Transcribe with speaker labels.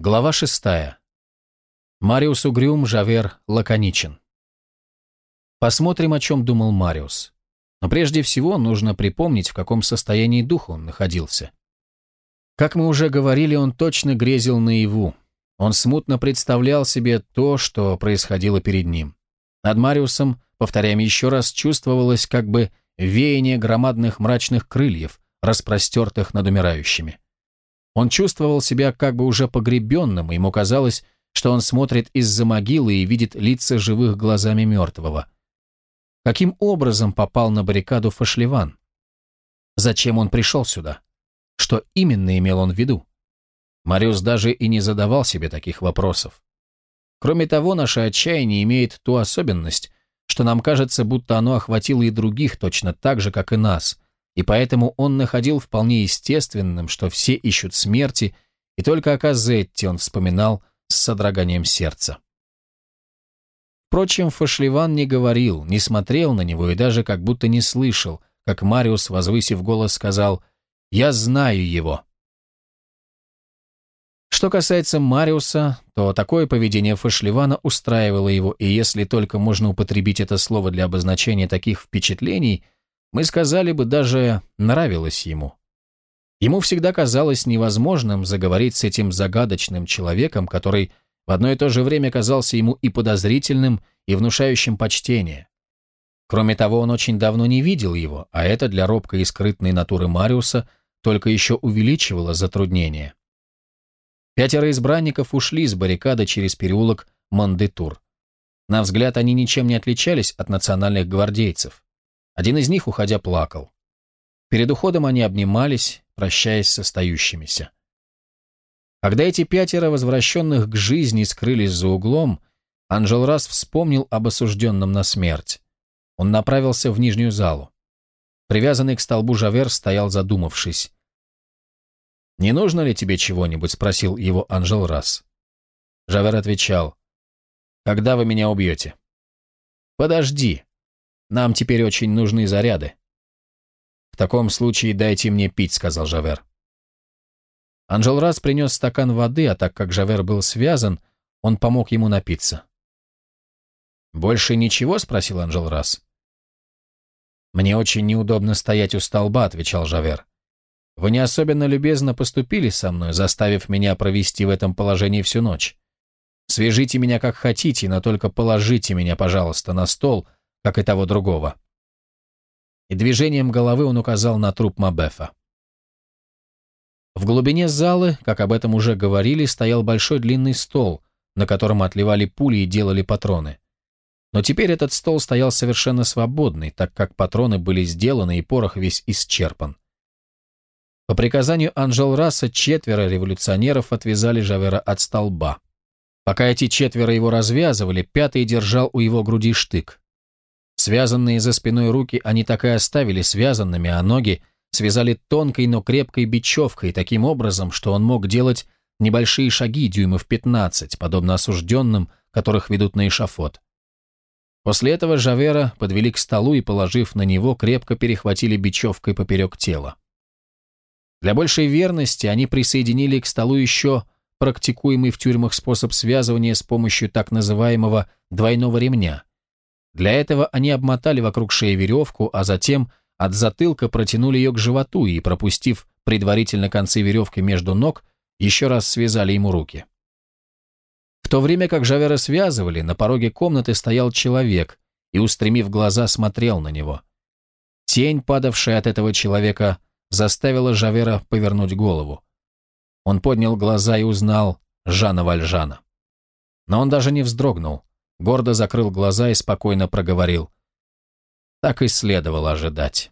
Speaker 1: Глава шестая. Мариус угрюм, Жавер лаконичен. Посмотрим, о чем думал Мариус. Но прежде всего нужно припомнить, в каком состоянии духа он находился. Как мы уже говорили, он точно грезил наяву. Он смутно представлял себе то, что происходило перед ним. Над Мариусом, повторяем еще раз, чувствовалось как бы веяние громадных мрачных крыльев, распростертых над умирающими. Он чувствовал себя как бы уже погребенным, ему казалось, что он смотрит из-за могилы и видит лица живых глазами мертвого. Каким образом попал на баррикаду Фашливан? Зачем он пришел сюда? Что именно имел он в виду? Мариус даже и не задавал себе таких вопросов. Кроме того, наше отчаяние имеет ту особенность, что нам кажется, будто оно охватило и других точно так же, как и нас, и поэтому он находил вполне естественным, что все ищут смерти, и только о Казетте он вспоминал с содроганием сердца. Впрочем, Фашливан не говорил, не смотрел на него и даже как будто не слышал, как Мариус, возвысив голос, сказал «Я знаю его». Что касается Мариуса, то такое поведение Фашливана устраивало его, и если только можно употребить это слово для обозначения таких впечатлений, мы сказали бы, даже нравилось ему. Ему всегда казалось невозможным заговорить с этим загадочным человеком, который в одно и то же время казался ему и подозрительным, и внушающим почтение. Кроме того, он очень давно не видел его, а это для робкой и скрытной натуры Мариуса только еще увеличивало затруднение. Пятеро избранников ушли с баррикады через переулок Мандетур. На взгляд они ничем не отличались от национальных гвардейцев. Один из них, уходя, плакал. Перед уходом они обнимались, прощаясь с остающимися. Когда эти пятеро возвращенных к жизни скрылись за углом, Анжел раз вспомнил об осужденном на смерть. Он направился в нижнюю залу. Привязанный к столбу Жавер стоял задумавшись. «Не нужно ли тебе чего-нибудь?» — спросил его Анжел раз. Жавер отвечал. «Когда вы меня убьете?» «Подожди. Нам теперь очень нужны заряды». «В таком случае дайте мне пить», — сказал Жавер. Анжел раз принес стакан воды, а так как Жавер был связан, он помог ему напиться. «Больше ничего?» — спросил Анжел раз. «Мне очень неудобно стоять у столба», — отвечал Жавер. Вы не особенно любезно поступили со мной, заставив меня провести в этом положении всю ночь. Свяжите меня как хотите, но только положите меня, пожалуйста, на стол, как и того другого». И движением головы он указал на труп Мабефа. В глубине залы, как об этом уже говорили, стоял большой длинный стол, на котором отливали пули и делали патроны. Но теперь этот стол стоял совершенно свободный, так как патроны были сделаны и порох весь исчерпан. По приказанию Анжел Расса четверо революционеров отвязали Жавера от столба. Пока эти четверо его развязывали, пятый держал у его груди штык. Связанные за спиной руки они так и оставили связанными, а ноги связали тонкой, но крепкой бечевкой, таким образом, что он мог делать небольшие шаги дюймов 15, подобно осужденным, которых ведут на эшафот. После этого Жавера подвели к столу и, положив на него, крепко перехватили бечевкой поперек тела. Для большей верности они присоединили к столу еще практикуемый в тюрьмах способ связывания с помощью так называемого двойного ремня. Для этого они обмотали вокруг шеи веревку, а затем от затылка протянули ее к животу и, пропустив предварительно концы веревки между ног, еще раз связали ему руки. В то время как Жавера связывали, на пороге комнаты стоял человек и, устремив глаза, смотрел на него. Тень, падавшая от этого человека, заставила Жавера повернуть голову. Он поднял глаза и узнал Жана Вальжана. Но он даже не вздрогнул, гордо закрыл глаза и спокойно проговорил. Так и следовало ожидать.